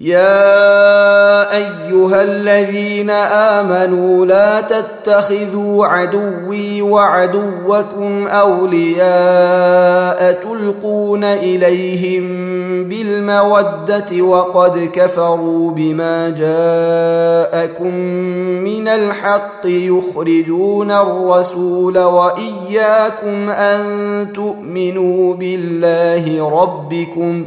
يا ايها الذين امنوا لا تتخذوا عدوي وعدوكم اولياء تلقون اليهم بالموده وقد كفروا بما جاءكم من الحق يخرجون الرسول واياكم ان تؤمنوا بالله ربكم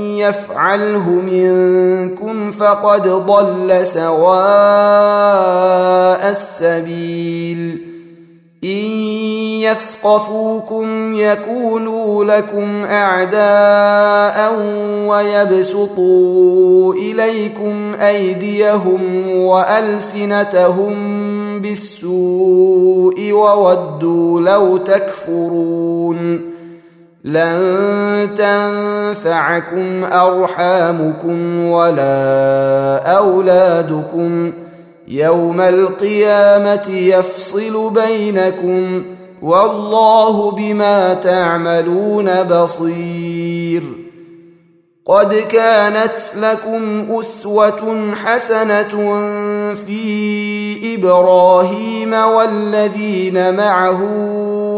يفعله منكم فقد ضل سواء السبيل. إن يثقفوكم يكونوا لكم أعداء ويبسطوا إليكم أيديهم وألسنتهم بالسوء وودوا لو تكفرون. لن تنفعكم أرحامكم ولا أولادكم. يوم القيامة يفصل بينكم والله بما تعملون بصير. قد كانت لكم أسوة حسنة في إبراهيم والذين معه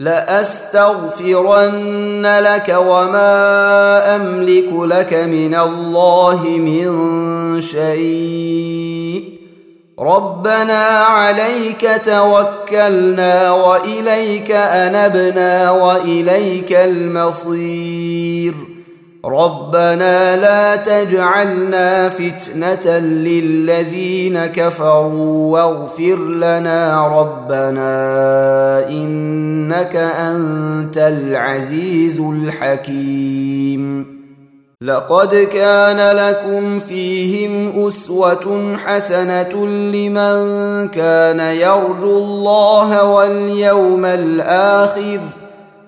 لأستغفرن لك وما أملك لك من الله من شيء. ربنا عليك توكلنا وإليك أنبنا وإليك المصير. ربنا لا تجعلنا فتنة للذين كفروا واغفر لنا ربنا إنك أنت العزيز الحكيم. لقد كان لكم فيهم أسوة حسنة لمن كان يرجو الله واليوم الآخر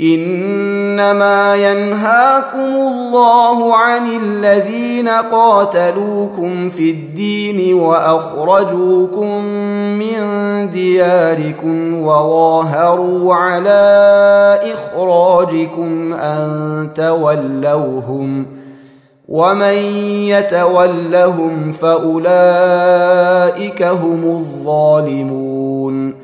إنما ينهاكم الله عن الذين قاتلوكم في الدين وأخرجوكم من دياركم وظاهروا على إخراجكم أن تولوهم ومن يتولهم فأولئك هم الظالمون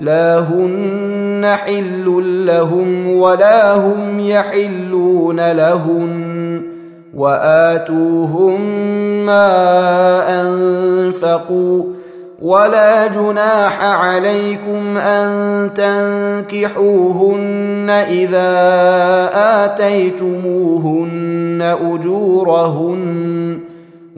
لا هن حل لهم ولا هم يحلون لهن واتوهم ما انفقوا ولا جناح عليكم ان تنكحوهن اذا اتيتموهن اجورهن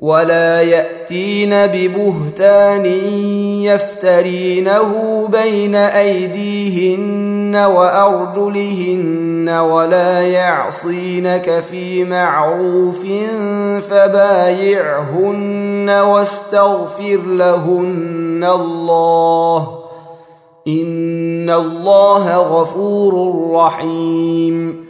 ولا يأتين ببهتان يفترينه بين أيديهن وأرجلهن ولا يعصينك في معروف فبايعهن واستغفر لهن الله. إن الله غفور رحيم.